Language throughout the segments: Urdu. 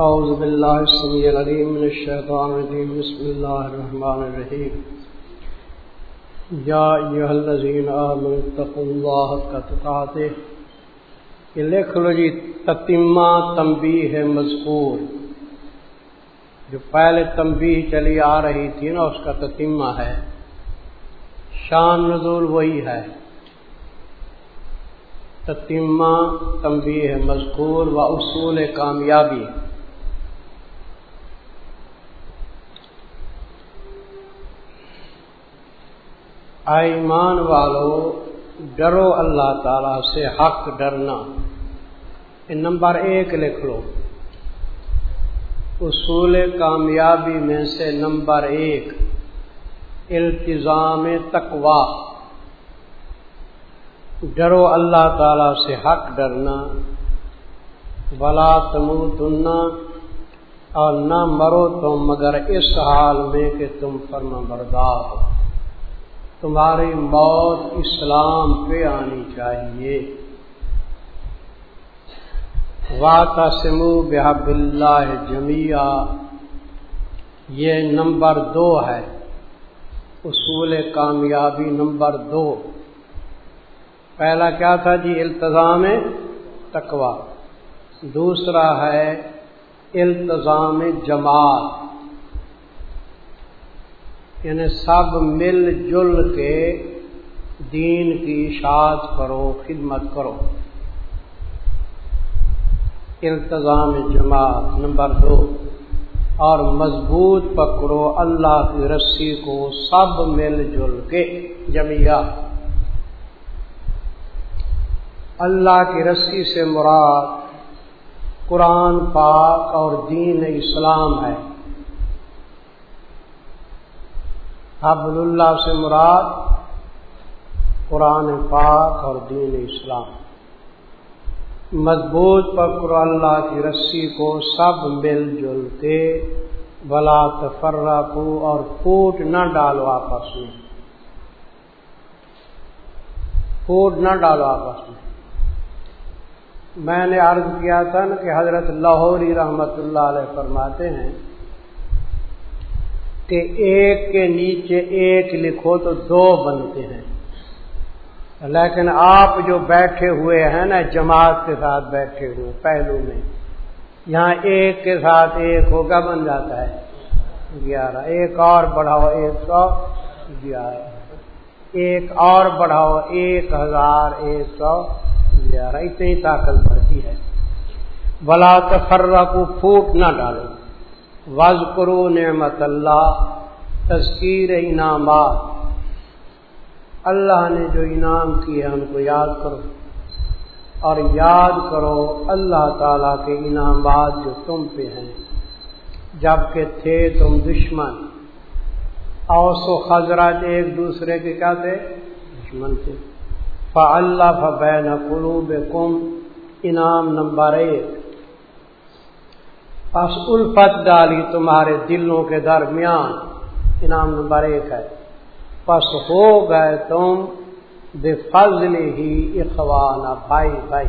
أعوذ بالله السميع العليم من الشيطان الرجيم. بسم الله الرحمن الرحيم. يا أيها الذين آمنوا اتقوا الله حق تقاته. یہ لکھ لو جی تتمہ تنبیہ مذکور. جو پہلے تنبیہ چلی آ رہی تھی نا، اس کا تتمہ ہے. شان نزول وہی ہے. تتمہ تنبیہ مذکور و اصول کامیابی. ایمان والو، ڈرو اللہ تعالی سے حق ڈرنا۔ نمبر ایک لکھ لو۔ اصول کامیابی میں سے نمبر ایک التظام تقوا ڈرو اللہ تعالی سے حق ڈرنا۔ بلا تمو دننا اور نہ مرو تم مگر اس حال میں کہ تم فرما بردار ہو۔ تمہاری موت اسلام پہ آنی چاہیے۔ واتا سمو بحب اللہ جمیا یہ نمبر دو ہے۔ اصول کامیابی نمبر دو۔ پہلا کیا تھا جی؟ التظام تقوا دوسرا ہے التظام جماعت۔ یعنی سب مل جل کے دین کی اشاعت کرو، خدمت کرو۔ التظام جماعت نمبر دو۔ اور مضبوط پکڑو اللہ کی رسی کو سب مل جل کے جمیا اللہ کی رسی سے مراد قرآن پاک اور دین اسلام ہے۔ حبل اللہ سے مراد قرآن پاک اور دین اسلام۔ مضبوط پکڑ اللہ کی رسی کو سب مل جل کے بلا تفرا کو اور پھوٹ نہ ڈالو آپس میں۔ پھوٹ نہ ڈالو آپس میں۔ میں نے عرض کیا تھا نا کہ حضرت لاہوری رحمت اللہ علیہ فرماتے ہیں کہ ایک کے نیچے ایک لکھو تو دو بنتے ہیں۔ لیکن آپ جو بیٹھے ہوئے ہیں نا، جماعت کے ساتھ بیٹھے ہوئے، پہلو میں، یہاں ایک کے ساتھ ایک ہوگا بن جاتا ہے۔ گیارہ۔ ایک اور بڑھاؤ ایک سو گیارہ۔ ایک اور بڑھاؤ ایک ہزار ایک سو گیارہ۔ اتنی طاقت بڑھتی ہے۔ بلا تفرہ کو پھوٹ نہ ڈالو۔ وز کرو نعمت اللہ، تذکیر انعامات۔ اللہ نے جو انعام کیے ہم کو یاد کرو۔ اور یاد کرو اللہ تعالی کے انعامات جو تم پہ ہیں۔ جبکہ تھے تم دشمن۔ اوس و خزرات ایک دوسرے کے کیا تھے؟ دشمن تھے۔ فا اللہ فین قلوب کم انعام نمبر ایک۔ پس الفت ڈالی تمہارے دلوں کے درمیان۔ انعام نمبر ایک ہے۔ پس ہو گئے تم بے فضل ہی اخوانہ بھائی بھائی۔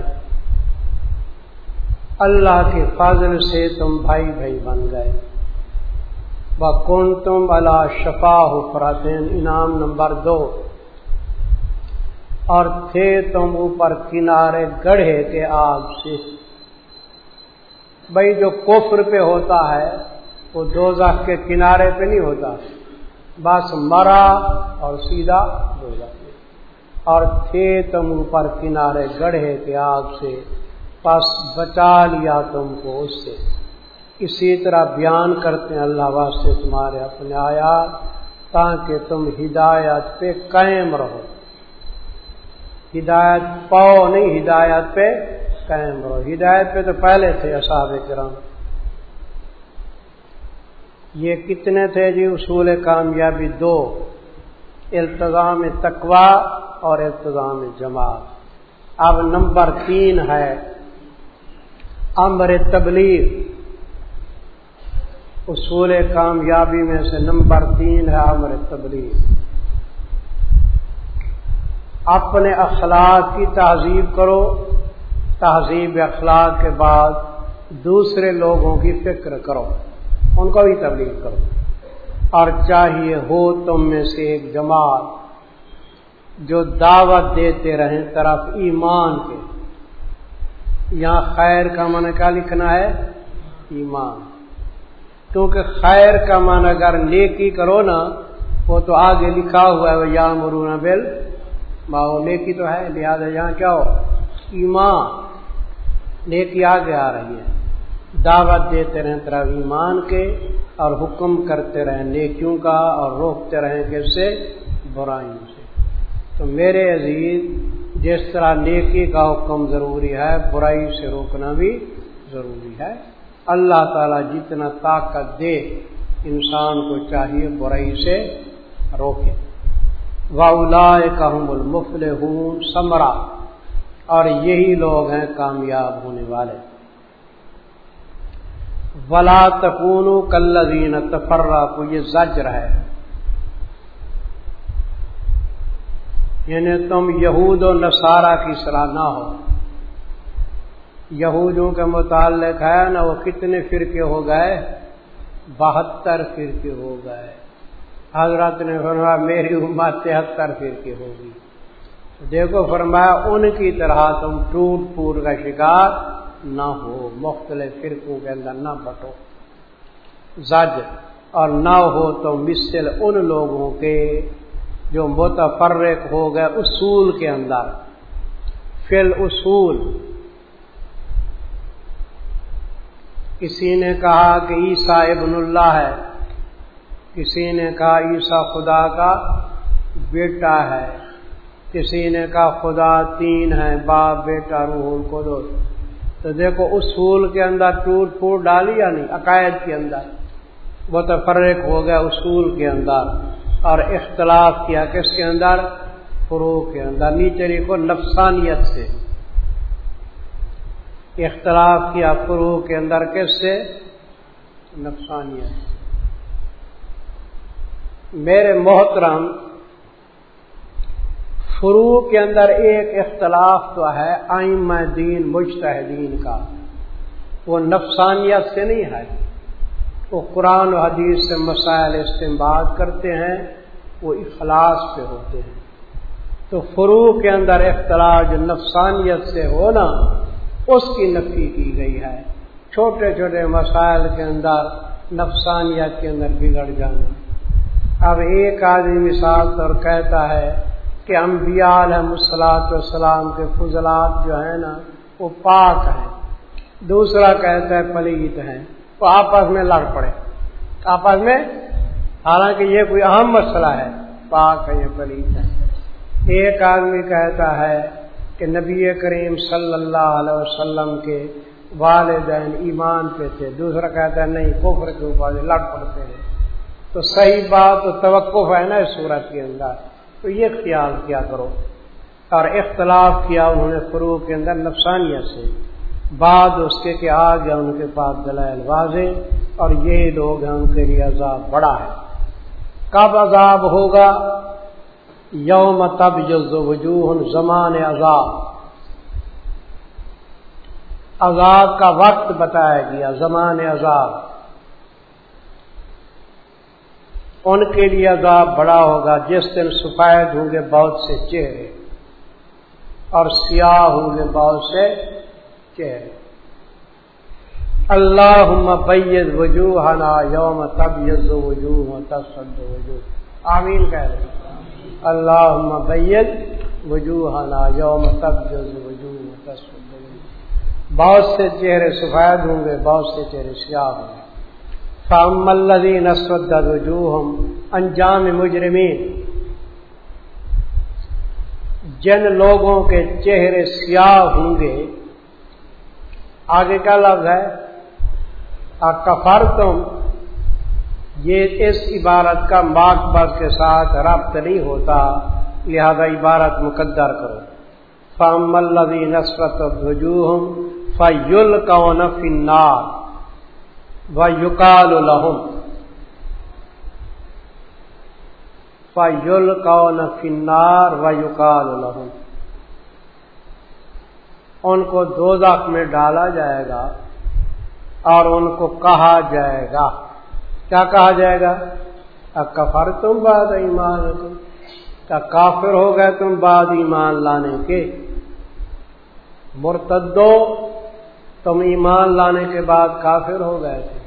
اللہ کے فضل سے تم بھائی بھائی بن گئے۔ بکن تم اللہ شفا ہو فراتین انعام نمبر دو۔ اور تھے تم اوپر کنارے گڑھے کے آگ سے۔ بھائی جو کفر پہ ہوتا ہے، وہ دو کے کنارے پہ نہیں ہوتا۔ بس مرا اور سیدھا دو اور تھے تم اوپر کنارے گڑھے کے آگ سے۔ پس بچا لیا تم کو اس سے۔ اسی طرح بیان کرتے ہیں اللہ واسطے تمہارے اپنے آیات، تاکہ تم ہدایت پہ قائم رہو۔ ہدایت پاؤ نہیں، ہدایت پہ قائم رہو۔ ہدایت پہ تو پہلے تھے اصحاب کرام۔ یہ کتنے تھے جی؟ اصول کامیابی دو۔ التظام تقوا اور التظام جماعت۔ اب نمبر تین ہے امر تبلیغ۔ اصول کامیابی میں سے نمبر تین ہے امر تبلیغ۔ اپنے اخلاق کی تہذیب کرو۔ تہذیب اخلاق کے بعد دوسرے لوگوں کی فکر کرو، ان کو بھی تبلیغ کرو۔ اور چاہیے ہو تم میں سے ایک جماعت جو دعوت دیتے رہیں طرف ایمان کے۔ یہاں خیر کا من کیا لکھنا ہے؟ ایمان۔ کیونکہ خیر کا من اگر نیکی کرو نا، وہ تو آگے لکھا ہوا ہے وہ یا مرون بل ماؤ نیکی تو ہے، لہٰذا یہاں کیا ہو؟ ایمان۔ نیکی آگے آ رہی ہے۔ دعوت دیتے رہیں طرف ایمان کے اور حکم کرتے رہیں نیکیوں کا اور روکتے رہیں کس سے برائیوں سے۔ تو میرے عزیز، جس طرح نیکی کا حکم ضروری ہے، برائی سے روکنا بھی ضروری ہے۔ اللہ تعالیٰ جتنا طاقت دے، انسان کو چاہیے برائی سے روکے۔ واؤلا کا المفل ہوں سمرا اور یہی لوگ ہیں کامیاب ہونے والے۔ ولا تکون کلین تفرا کو یہ زجر ہے۔ یعنی تم یہود و نصارہ کی صلاح نہ ہو۔ یہودوں کے متعلق ہے نا وہ کتنے فرقے ہو گئے؟ بہتر فرقے ہو گئے۔ حضرت نے فرمایا، میری امت تہتر فرقے ہوگی دیکھو فرمایا، ان کی طرح تم ٹوٹ پھوٹ کا شکار نہ ہو، مختلف فرقوں کے اندر نہ بٹو۔ زج اور نہ ہو تو مثل ان لوگوں کے جو متفرق ہو گئے اصول کے اندر۔ فل اصول کسی نے کہا کہ عیسیٰ ابن اللہ ہے، کسی نے کہا عیسیٰ خدا کا بیٹا ہے۔ کسی نے کہا خدا تین ہے باپ، بیٹا، روح کو دو تو دیکھو، اصول کے اندر ٹوٹ پھوٹ ڈالی یا نہیں؟ عقائد کے اندر۔ متفرق ہو گیا اصول کے اندر۔ اور اختلاف کیا کس کے اندر؟ فروغ کے اندر۔ نیچے لکھو، نفسانیت سے۔ اختلاف کیا فروغ کے اندر کس سے؟ نفسانیت میرے محترم فروغ کے اندر ایک اختلاف تو ہے آئم دین، مجتہدین کا۔ وہ نفسانیت سے نہیں ہے۔ وہ قرآن و حدیث سے مسائل استعمال کرتے ہیں، وہ اخلاص پہ ہوتے ہیں۔ تو فروغ کے اندر اختلاف جو نفسانیت سے ہونا اس کی نفی کی گئی ہے۔ چھوٹے چھوٹے مسائل کے اندر نفسانیت کے اندر بگڑ جانا۔ اب ایک آدمی مثال طور کہتا ہے کہ انبیاء علیہ مسلاط والسلام کے فضلات جو ہیں نا، وہ پاک ہیں۔ دوسرا کہتا ہے پلیت ہیں۔ تو آپس میں لڑ پڑے۔ آپس میں، حالانکہ یہ کوئی اہم مسئلہ ہے، پاک ہے یہ پلیت ہے ایک آدمی کہتا ہے کہ نبی کریم صلی اللہ علیہ وسلم کے والدین ایمان پہ تھے۔ دوسرا کہتا ہے نہیں، کفر کے اوپر لڑ پڑتے ہیں۔ تو صحیح بات تو توقف ہے نا اس صورت کے اندر۔ تو یہ خیال کیا کرو۔ اور اختلاف کیا انہوں نے فروغ کے اندر نفسانیت سے۔ بعد اس کے کہ آ گیا ان کے پاس دلائل واضح اور یہ لوگ ہیں ان کے لیے عذاب بڑا ہے۔ کب عذاب ہوگا؟ یوم تب جز وجوہ زمان عذاب۔ عذاب کا وقت بتایا گیا، زمان عذاب۔ ان کے لیے عذاب بڑا ہوگا، جس دن سفید ہوں گے بہت سے چہرے اور سیاہ ہوں گے بہت سے چہرے۔ اللہ مبید وجوہ نا یوم تب یز وجوہ تب وجوہ۔ آمین کہہ رہے اللہ مبید وجوہ نا یوم تب یز وجوہ تب وجوہ۔ بہت سے چہرے سفید ہوں گے، بہت سے چہرے سیاہ ہوں گے۔ فام الدین اسود انجام مجرمین جن لوگوں کے چہرے سیاہ ہوں گے، آگے کا لفظ ہے؟ کفر تم یہ اس عبارت کا ماک بس کے ساتھ ربط نہیں ہوتا، لہذا عبارت مقدر کرو۔ فام الدی نسبت وجوہم فیل کون فنار و یقال الحم فیل کون فنار و یقال الحم ان کو دو میں ڈالا جائے گا اور ان کو کہا جائے گا۔ کیا کہا جائے گا؟ کفر تم بعد ایمان تم کیا کافر ہو گئے تم بعد ایمان لانے کے؟ مرتدو تم ایمان لانے کے بعد کافر ہو گئے تھے۔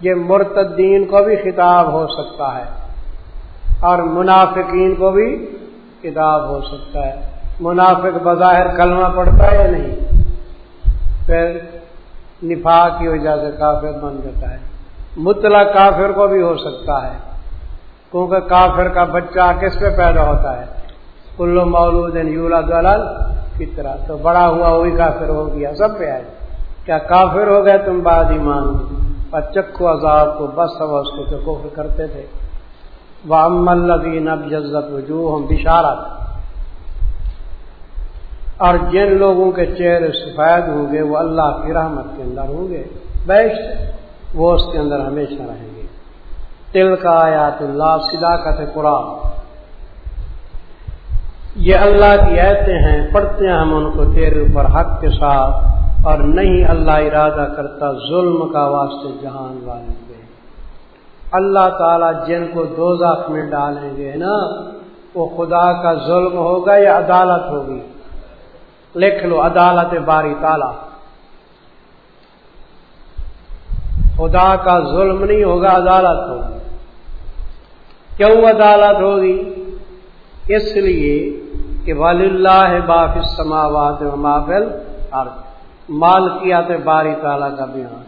یہ مرتدین کو بھی خطاب ہو سکتا ہے اور منافقین کو بھی کتاب ہو سکتا ہے۔ منافق بظاہر کلمہ پڑتا ہے یا نہیں؟ پھر نفا کی وجہ سے کافر بن جاتا ہے۔ مطلع کافر کو بھی ہو سکتا ہے۔ کیونکہ کافر کا بچہ کس پہ پیدا ہوتا ہے؟ کلو مولود یولا دلال کی طرح تو بڑا ہوا وہی کافر ہو گیا، سب پہ آئے۔ کیا کافر ہو گئے تم بعد ایمان؟ اور چکو عذاب کو، بس سب اس کو کفر کرتے تھے۔ وہ امل اب جزت وجوہ ہم بشارت اور جن لوگوں کے چہرے سفید ہوں گے، وہ اللہ کی رحمت کے اندر ہوں گے۔ بیسٹ وہ اس کے اندر ہمیشہ رہیں گے۔ تل کا آیات اللہ، صداقت قرآن۔ یہ اللہ کی ایتے ہیں، پڑھتے ہیں ہم ان کو تیرے اوپر حق کے ساتھ، اور نہیں اللہ ارادہ کرتا ظلم کا واسطے جہان والے گے اللہ تعالی جن کو دو میں ڈالیں گے نا، وہ خدا کا ظلم ہوگا یا عدالت ہوگی؟ لکھ لو، عدالت باری تالا خدا کا ظلم نہیں ہوگا، عدالت ہوگی۔ کیوں عدالت ہوگی؟ اس لیے کہ ولی اللہ باف سماوات مافل اور مالکیات باری تعالیٰ کا بیان۔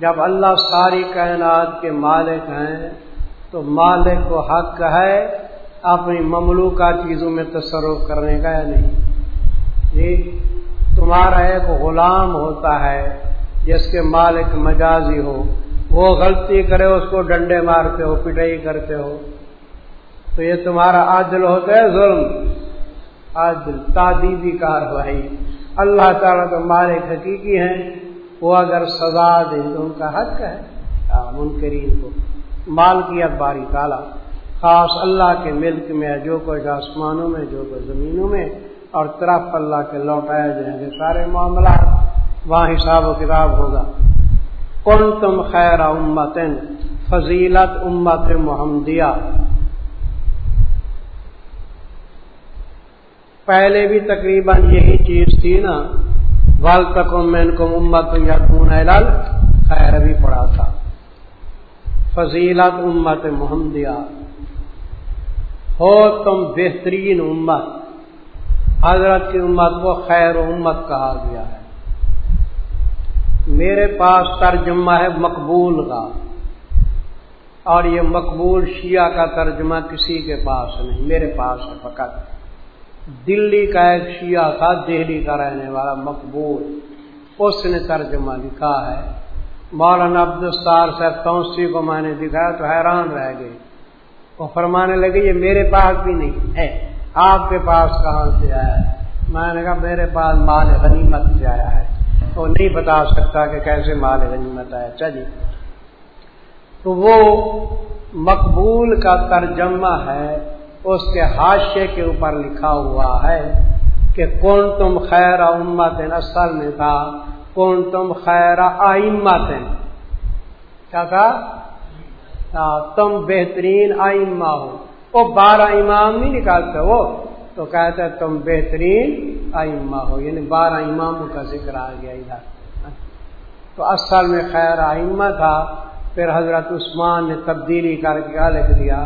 جب اللہ ساری کائنات کے مالک ہیں، تو مالک کو حق ہے اپنی مملوکہ چیزوں میں تصرف کرنے کا یا نہیں؟ جی تمہارا ایک غلام ہوتا ہے، جس کے مالک مجازی ہو، وہ غلطی کرے، اس کو ڈنڈے مارتے ہو، پٹائی کرتے ہو۔ تو یہ تمہارا عادل ہوتا ہے، ظلم۔ عادل تعدیبی کاروائی۔ اللہ تعالیٰ تو مالک حقیقی ہیں۔ وہ اگر سزا دے تو ان کا حق ہے۔ منکرین کو۔ مال کی باری تعالیٰ۔ خاص اللہ کے ملک میں، جو کچھ آسمانوں میں، جو کچھ زمینوں میں۔ اور طرف اللہ کے لوٹائے جائیں گے سارے معاملات۔ وہاں حساب و کتاب ہوگا۔ کون تم خیر امت فضیلت امت محمدیہ۔ پہلے بھی تقریباً یہی چیز تھی نا وال تک میں کو امت یا خیر بھی پڑا تھا۔ فضیلت امت محمدیہ ہو تم بہترین امت۔ حضرت کی امت کو خیر امت کہا گیا ہے۔ میرے پاس ترجمہ ہے مقبول کا۔ اور یہ مقبول شیعہ کا ترجمہ کسی کے پاس نہیں، میرے پاس ہے فقط۔ دلی کا ایک شیعہ تھا، دہلی کا رہنے والا، مقبول۔ اس نے ترجمہ لکھا ہے، مولانا عبدالستار صاحب توسی کو میں نے دکھایا تو حیران رہ گئے۔ وہ فرمانے لگے، یہ میرے پاس بھی نہیں ہے۔ آپ کے پاس کہاں سے آیا؟ ہے میں نے کہا، میرے پاس مال غنیمت سے آیا ہے۔ وہ نہیں بتا سکتا کہ کیسے مال غنیمت آیا۔ چلیے۔ تو وہ مقبول کا ترجمہ ہے اس کے حادثے کے اوپر لکھا ہوا ہے کہ کون تم خیر امت اصل میں تھا کون تم خیر آئمت کیا تھا؟ تم بہترین آئمہ ہو۔ وہ بارہ امام نہیں نکالتے وہ، تو کہتے تم بہترین آئمہ ہو۔ یعنی بارہ اماموں کا ذکر آ گیا ادھر۔ تو اصل میں خیر آئمہ تھا۔ پھر حضرت عثمان نے تبدیلی کر کے کیا لکھ دیا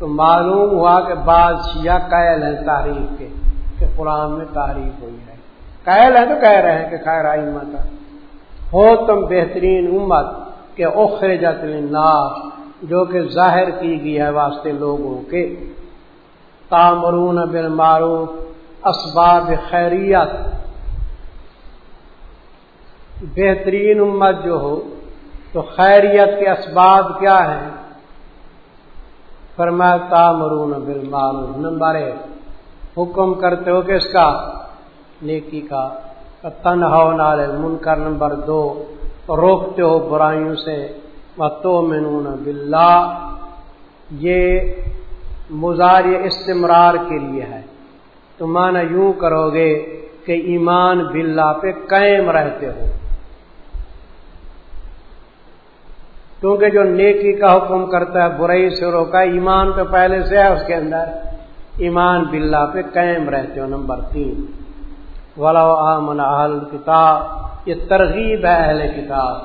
تو معلوم ہوا کہ بعض شیعہ قائل ہیں تاریخ کے کہ قرآن میں تعریف ہوئی ہے۔ قائل ہے تو کہہ رہے ہیں کہ خیر آئمہ تھا۔ ہو تم بہترین امت کہ اخرجت للناس، جو کہ ظاہر کی گئی ہے واسطے لوگوں کے۔ تامرون بن معروف اسباب خیریت۔ بہترین امت جو ہو، تو خیریت کے اسباب کیا ہیں؟ فرمایا تامرون بن معروف نمبر ایک حکم کرتے ہو کس کا؟ نیکی کا۔ تنہا نال منکر نمبر دو، روکتے ہو برائیوں سے۔ تو منون بلّہ یہ مزار استمرار کے لیے ہے۔ تو مانا یوں کرو گے کہ ایمان باللہ پہ قائم رہتے ہو۔ کیونکہ جو نیکی کا حکم کرتا ہے، برائی سے روکا، ایمان تو پہلے سے ہے، اس کے اندر ایمان باللہ پہ قائم رہتے ہو نمبر تین ولا آمن اہل کتاب یہ ترغیب ہے اہل کتاب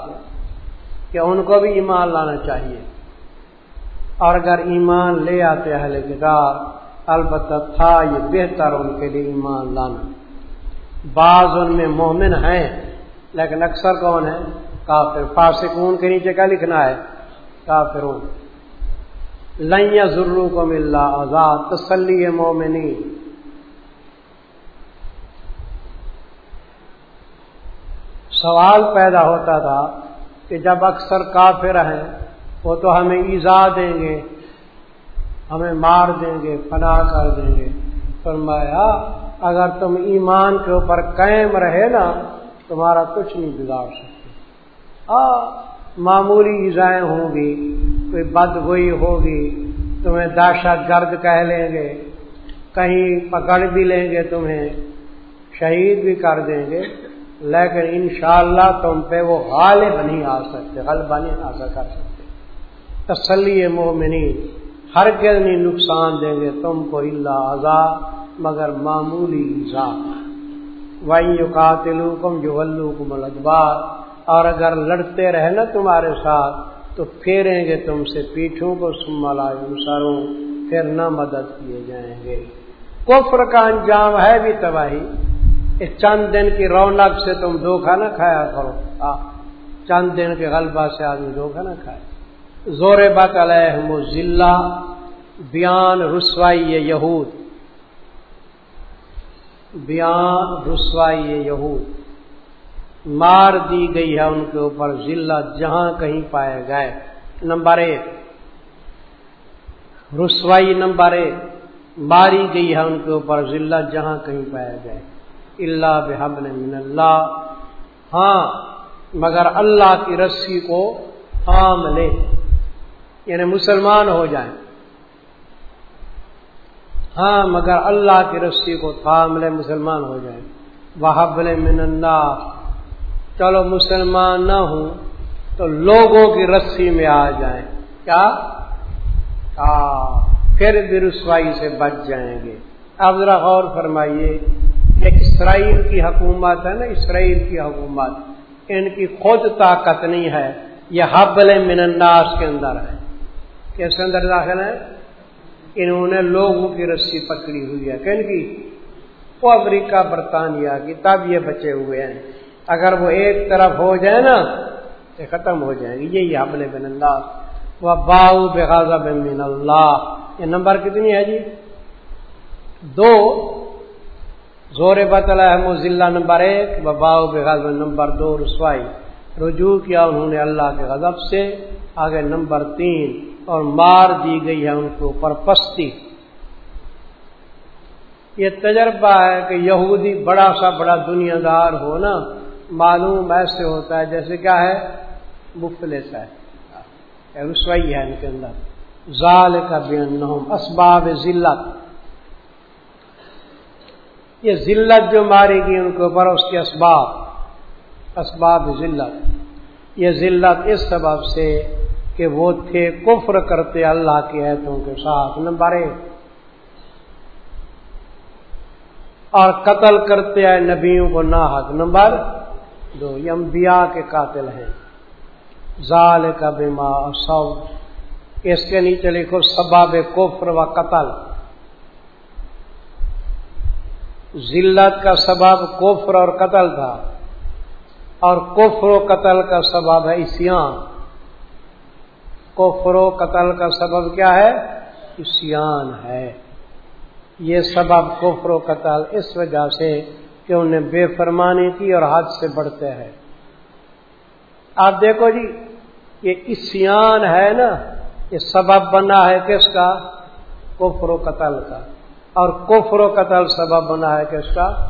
کہ ان کو بھی ایمان لانا چاہیے۔ اور اگر ایمان لے آتے اہل کتاب، البتہ تھا یہ بہتر ان کے لیے ایمان لانا۔ بعض ان میں مومن ہیں، لیکن اکثر کون ہے کافر، فاسقون کے نیچے کیا لکھنا ہے؟ کافرون۔ لیا ضرور کو مل رہا آزاد، تسلی مومنی سوال پیدا ہوتا تھا کہ جب اکثر کافر ہیں، وہ تو ہمیں ایزا دیں گے، ہمیں مار دیں گے فنا کر دیں گے۔ فرمایا، اگر تم ایمان کے اوپر قائم رہے نا، تمہارا کچھ نہیں بگاڑ سکتے آ، معمولی ایزائیں ہوں گی، کوئی بد گوئی ہوگی، تمہیں دہشت گرد کہہ لیں گے، کہیں پکڑ بھی لیں گے تمہیں، شہید بھی کر دیں گے، لیکن انشاءاللہ تم پہ وہ غالب نہیں آ سکتے غلبہ نہیں حاصل کر سکتے۔ تسلی مومنی ہر کے نہیں نقصان دیں گے تم کو اللہ آزاد مگر معمولی وہیں قاتل کم جو کم اور اگر لڑتے رہے نا تمہارے ساتھ، تو پھیریں گے تم سے پیٹھوں کو سملا سروں پھر نہ مدد کیے جائیں گے۔ کفر کا انجام ہے بھی تباہی۔ اس چند دن کی رونق سے تم دھوکھا نہ کھایا کرو۔ چند دن کے غلبہ سے آدمی دھوکھا نہ کھائے۔ زور بات علیہ ضلع بیان رسوائی یہود۔ بیان رسوائی یہود۔ مار دی گئی ہے ان کے اوپر ضلع جہاں کہیں پائے گئے۔ نمبر ایک، رسوائی نمبر ایک، ماری گئی ہے ان کے اوپر ضلع جہاں کہیں پائے گئے۔ اللہ بحبل من اللہ۔ ہاں مگر اللہ کی رسی کو عام لے۔ یعنی مسلمان ہو جائیں۔ ہاں مگر اللہ کی رسی کو تھام لے، مسلمان ہو جائیں۔ وہ من اللہ۔ چلو مسلمان نہ ہوں تو لوگوں کی رسی میں آ جائیں۔ کیا؟ پھر بھی رسوائی سے بچ جائیں گے۔ اب ذرا غور فرمائیے اسرائیل کی حکومت ہے نا؟ اسرائیل کی حکومت۔ ان کی خود طاقت نہیں ہے، یہ حبل من الناس کے اندر ہے۔ کیسے اندر داخل ہے؟ انہوں نے لوگوں کی رسی پکڑی ہوئی ہے۔ کن کی؟ وہ امریکہ، برطانیہ کی، تب یہ بچے ہوئے ہیں۔ اگر وہ ایک طرف ہو جائے نا، تو ختم ہو جائیں گے یہی حبل بن اللہ۔ وہ باؤ بغازہ بن اللہ یہ نمبر کتنی ہے جی؟ دو۔ زور بطلا ہے مزلہ نمبر ایک۔ بباؤ بے نمبر دو، رسوائی۔ رجوع کیا انہوں نے اللہ کے غضب سے۔ آگے نمبر تین۔ اور مار دی گئی ہے ان کے اوپر پستی۔ یہ تجربہ ہے کہ یہودی بڑا سا بڑا دنیا دار ہو نا معلوم ایسے ہوتا ہے جیسے کیا ہے؟ مفلس ہے۔ رسوائی ہے ان کے اندر۔ ظال کا بے اسباب ذلت۔ یہ ذلت جو ماری گئی ان کے اوپر، اس کے اسباب۔ اسباب ذلت۔ یہ ذلت اس سبب سے کہ وہ تھے، کفر کرتے اللہ کی ایتوں کے ساتھ۔ نمبر ایک۔ اور قتل کرتے آئے نبیوں کو نہ حق نمبر دو یہ انبیاء کے قاتل ہیں۔ ظال کا بیما سو اس کے نیچے لکھو سباب کفر و قتل۔ ذلت کا سبب کفر اور قتل تھا۔ اور کفر و قتل کا سبب ہے اسیان کفر و قتل کا سبب کیا ہے؟ اسیان ہے۔ یہ سبب کفر و قتل، اس وجہ سے کہ انہیں بے فرمانی کی اور حد سے بڑھتے ہیں۔ آپ دیکھو جی یہ اسیان ہے نا، یہ سبب بنا ہے کس کا؟ کفر و قتل کا۔ اور کفر و قتل سبب بنا ہے کہ اس کا؟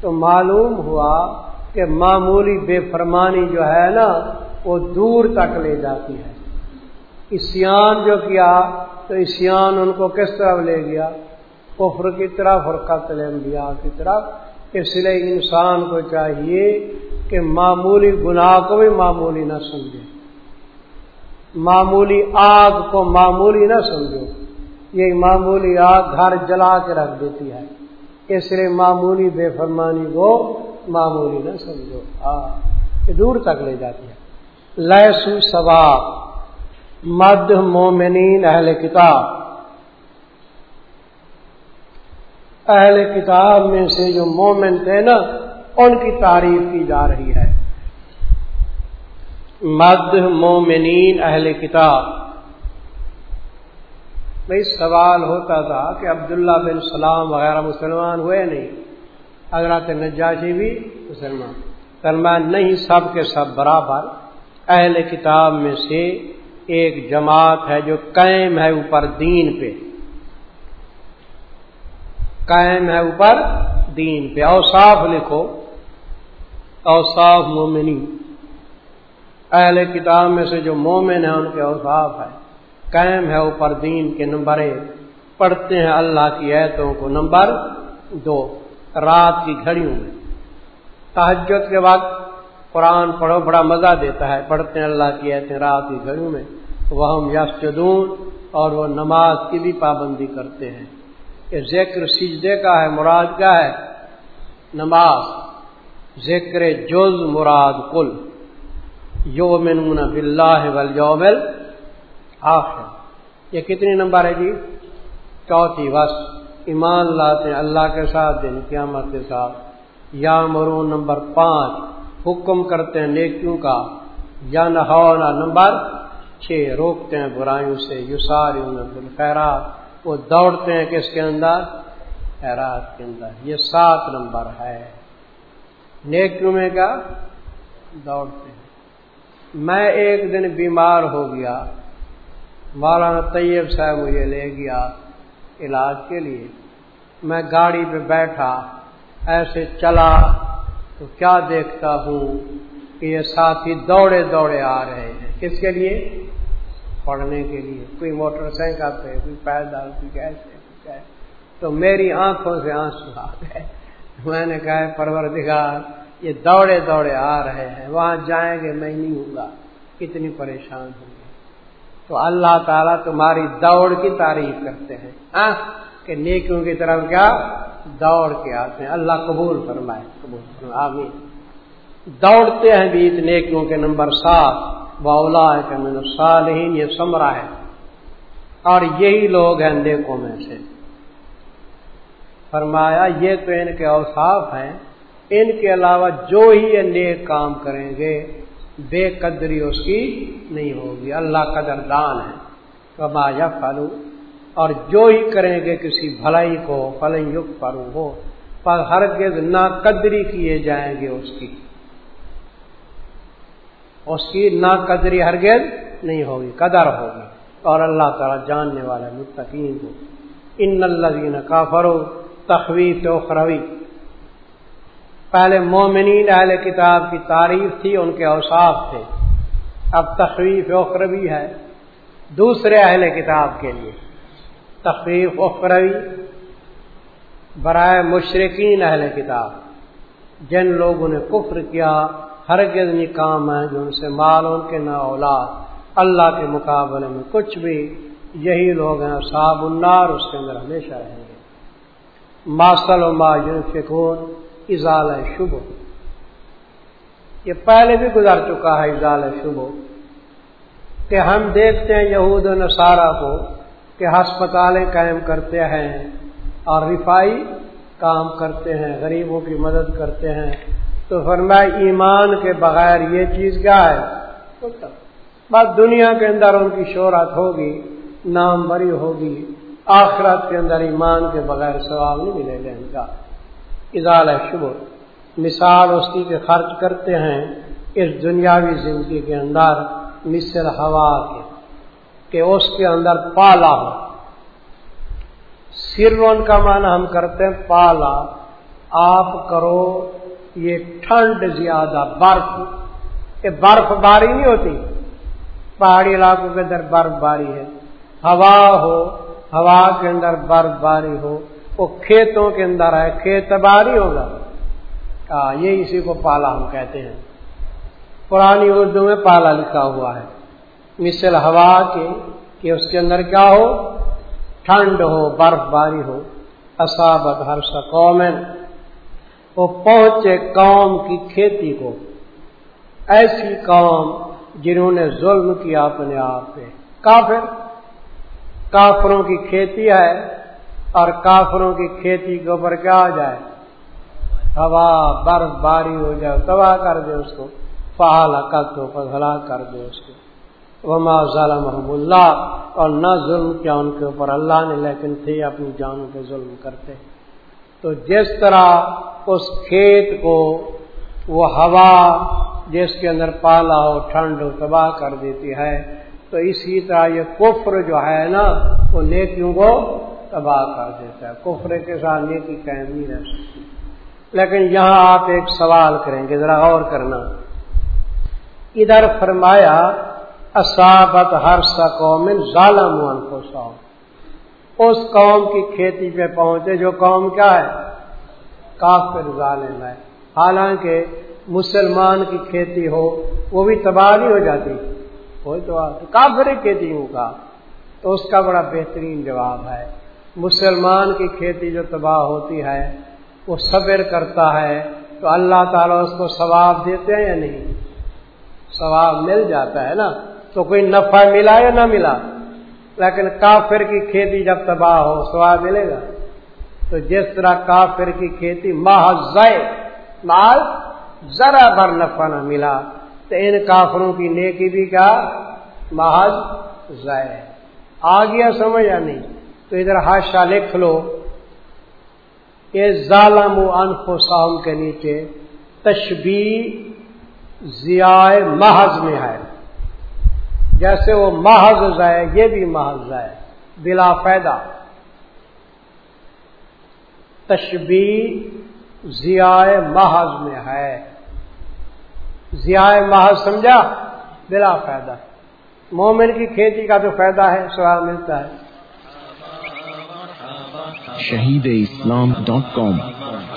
تو معلوم ہوا کہ معمولی بے فرمانی جو ہے نا، وہ دور تک لے جاتی ہے۔ اسیان جو کیا، تو اسیان ان کو کس طرح لے گیا؟ کفر کی طرف اور قتل انبیاء کی طرف، اس لیے انسان کو چاہیے کہ معمولی گناہ کو بھی معمولی نہ سمجھے۔ معمولی آگ کو معمولی نہ سمجھو یہ معمولی آگ گھر جلا کے رکھ دیتی ہے۔ اس لیے معمولی بے فرمانی کو معمولی نہ سمجھو۔ یہ دور تک لے جاتی ہے۔ لہسو ثواب مد مومنین اہل کتاب۔ اہل کتاب میں سے جو مومن تھے نا، ان کی تعریف کی جا رہی ہے۔ مد مومنین اہل کتاب۔ بھائی، سوال ہوتا تھا کہ عبداللہ بن سلام وغیرہ مسلمان ہوئے نہیں؟ اگر نجاشی بھی مسلمان۔ سلمان نہیں، سب کے سب برابر۔ اہل کتاب میں سے ایک جماعت ہے جو قائم ہے اوپر دین پہ۔ قائم ہے اوپر دین پہ۔ اوصاف لکھو۔ اوصاف مومنی۔ اہل کتاب میں سے جو مومن ہیں ان کے اوصاف ہے قائم ہے اوپر دین کے نمبر ایک۔ پڑھتے ہیں اللہ کی ایتوں کو نمبر دو۔ رات کی گھڑیوں میں۔ تحجت کے وقت قرآن پڑھو، بڑا مزہ دیتا ہے۔ پڑھتے ہیں اللہ کی ایتیں رات کی گھڑیوں میں۔ وہ ہم یسجدون اور وہ نماز کی بھی پابندی کرتے ہیں۔ یہ ذکر سجدے کا ہے، مراد کیا ہے؟ نماز۔ ذکر جز مراد کل یو من بلّہ وجوبل آخر یہ کتنی نمبر ہے جی؟ چوتھی۔ بس ایمان لاتے ہیں اللہ کے ساتھ، دن قیامت کے ساتھ۔ یا مرون نمبر پانچ۔ حکم کرتے ہیں نیکیوں کا۔ یا نہ نمبر چھ۔ روکتے ہیں برائیوں سے۔ یو ساری خیرات وہ دوڑتے ہیں کس کے اندر؟ خیرات کے اندر۔ یہ سات نمبر ہے۔ نیکیوں میں کیا؟ دوڑتے ہیں۔ میں ایک دن بیمار ہو گیا۔ مولانا طیب صاحب مجھے لے گیا علاج کے لیے۔ میں گاڑی پہ بیٹھا، ایسے چلا تو کیا دیکھتا ہوں کہ یہ ساتھی دوڑے دوڑے آ رہے ہیں۔ کس کے لیے؟ پڑھنے کے لیے۔ کوئی موٹر سائیکل پہ، کوئی پیدل، کوئی کیسے کیسے۔ تو میری آنکھوں سے آنسو آ گئے۔ میں نے کہا پرور دکھا یہ دوڑے دوڑے آ رہے ہیں۔ وہاں جائیں گے، میں نہیں ہوں گا۔ کتنی پریشان ہوں گے۔ تو اللہ تعالیٰ تمہاری دوڑ کی تعریف کرتے ہیں۔ ہاں کہ نیکیوں کی طرف کیا؟ دوڑ کے آتے ہیں اللہ قبول فرمائے۔ قبول فرمائے۔ آمین۔ دوڑتے ہیں بیت نیکیوں کے نمبر سات۔ باولا ہے کہ میں صالحین یہ سمرا ہے۔ اور یہی لوگ ہیں نیکوں میں سے۔ فرمایا، یہ تو ان کے اوصاف ہیں۔ ان کے علاوہ جو ہی یہ نیک کام کریں گے، بے قدری اس کی نہیں ہوگی۔ اللہ قدر دان ہے۔ کما یا فلو اور جو ہی کریں گے کسی بھلائی کو، فلن یق فرو ہو پر ہرگز نہ قدری کیے جائیں گے اس کی۔ اس کی نہ قدری ہرگز نہیں ہوگی، قدر ہوگی۔ اور اللہ تعالیٰ جاننے والا متقین کو ان اللہ کا فرو تخویف اخروی۔ پہلے مومنین اہل کتاب کی تعریف تھی، ان کے اوصاف تھے۔ اب تخویف اخروی ہے دوسرے اہل کتاب کے لیے۔ تخویف اخروی برائے مشرقین اہل کتاب، جن لوگوں نے کفر کیا ہر گزنی کام ہے جو ان سے مال ان کے نہ اولاد اللہ کے مقابلے میں کچھ بھی یہی لوگ ہیں صاحب النار اس کے اندر ہمیشہ رہیں گے۔ ماسل و ما فکون ازال شبو یہ پہلے بھی گزر چکا ہے ازال شبو کہ ہم دیکھتے ہیں یہود و نصارہ کو کہ ہسپتالیں قائم کرتے ہیں اور رفائی کام کرتے ہیں، غریبوں کی مدد کرتے ہیں۔ تو فرمایا، ایمان کے بغیر یہ چیز کیا ہے؟ بس دنیا کے اندر ان کی شہرت ہوگی، نام بری ہوگی، آخرت کے اندر ایمان کے بغیر ثواب نہیں ملے گا ان کا۔ اضال شبر مثال اس کی کے خرچ کرتے ہیں، اس دنیاوی زندگی کے اندر مصر ہوا کے، کہ اس کے اندر پالا ہو۔ سرون کا معنی ہم کرتے ہیں پالا۔ آپ کرو یہ ٹھنڈ زیادہ برف یہ برف باری نہیں ہوتی پہاڑی علاقوں کے اندر برف باری ہے ہوا ہو، ہوا کے اندر برف باری ہو، وہ کھیتوں کے اندر ہے، کھیت باری ہوگا۔ ہاں یہ اسی کو پالا ہم کہتے ہیں۔ پرانی اردو میں پالا لکھا ہوا ہے۔ مثل ہوا کے کہ اس کے اندر کیا ہو؟ ٹھنڈ ہو، برف باری ہو۔ اصابت ہر سا وہ پہنچے قوم کی کھیتی کو۔ ایسی قوم جنہوں نے ظلم کیا اپنے آپ پہ۔ کافر، کافروں کی کھیتی ہے اور کافروں کی کھیتی کے اوپر کیا ہو جائے؟ ہوا برف باری ہو جائے، تباہ کر دے اس کو۔ فعال عقل پر ہلاک کر دے اس کو۔ وما ظالم محمد اللہ، اور نہ ظلم کیا ان کے اوپر۔ اللہ نے لیکن تھے اپنی جانوں پہ ظلم کرتے۔ تو جس طرح اس کھیت کو وہ ہوا جس کے اندر پالا ہو، ٹھنڈ ہو، تباہ کر دیتی ہے، تو اسی طرح یہ کفر جو ہے نا، وہ نیکیوں کو تباہ کر دیتا ہے۔ کفر کے ساتھ نیکی قائم نہیں رہ سکتی۔ لیکن یہاں آپ ایک سوال کریں گے، ذرا غور کرنا۔ ادھر فرمایا، اصابت ہر سا قوم ظالم کو سو اس قوم کی کھیتی پہ پہنچے جو قوم کیا ہے؟ کافر ظالم ہے۔ حالانکہ مسلمان کی کھیتی ہو، وہ بھی تباہ نہیں ہو جاتی۔ کوئی تو کافر کھیتی ہوں کا تو اس کا بڑا بہترین جواب ہے۔ مسلمان کی کھیتی جو تباہ ہوتی ہے، وہ صبر کرتا ہے۔ تو اللہ تعالیٰ اس کو ثواب دیتے ہیں یا نہیں؟ ثواب مل جاتا ہے نا۔ تو کوئی نفع ملا یا نہ ملا؟ لیکن کافر کی کھیتی جب تباہ ہو ثواب ملے گا۔ تو جس طرح کافر کی کھیتی محض مال ذرا بر نفع نہ ملا، تو ان کافروں کی نیکی بھی کیا؟ محض ضائع۔ آ گیا سمجھ یا نہیں تو ادھر ہاشا لکھ لو۔ یہ ظالم و انف کے نیچے تشبی ضیاء محض میں ہے جیسے وہ محض ہے یہ بھی محض ہے بلا فائدہ۔ تشبی ضیاء محض میں ہے۔ ضیاء محض سمجھا؟ بلا فائدہ۔ مومن کی کھیتی کا تو فائدہ ہے، سوال ملتا ہے۔ شہید اسلام ڈاٹ کام